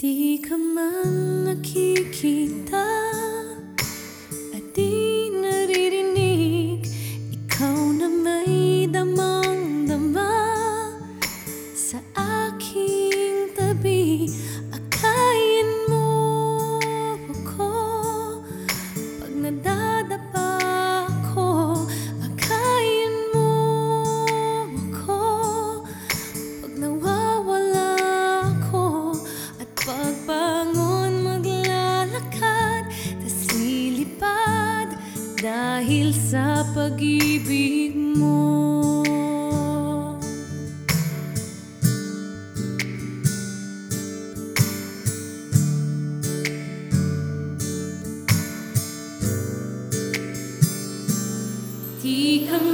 Di ka man nakikita At di naririnig Ikaw na may damang-dama Sa aking tabi dahil sa pag-ibig mo. Di ka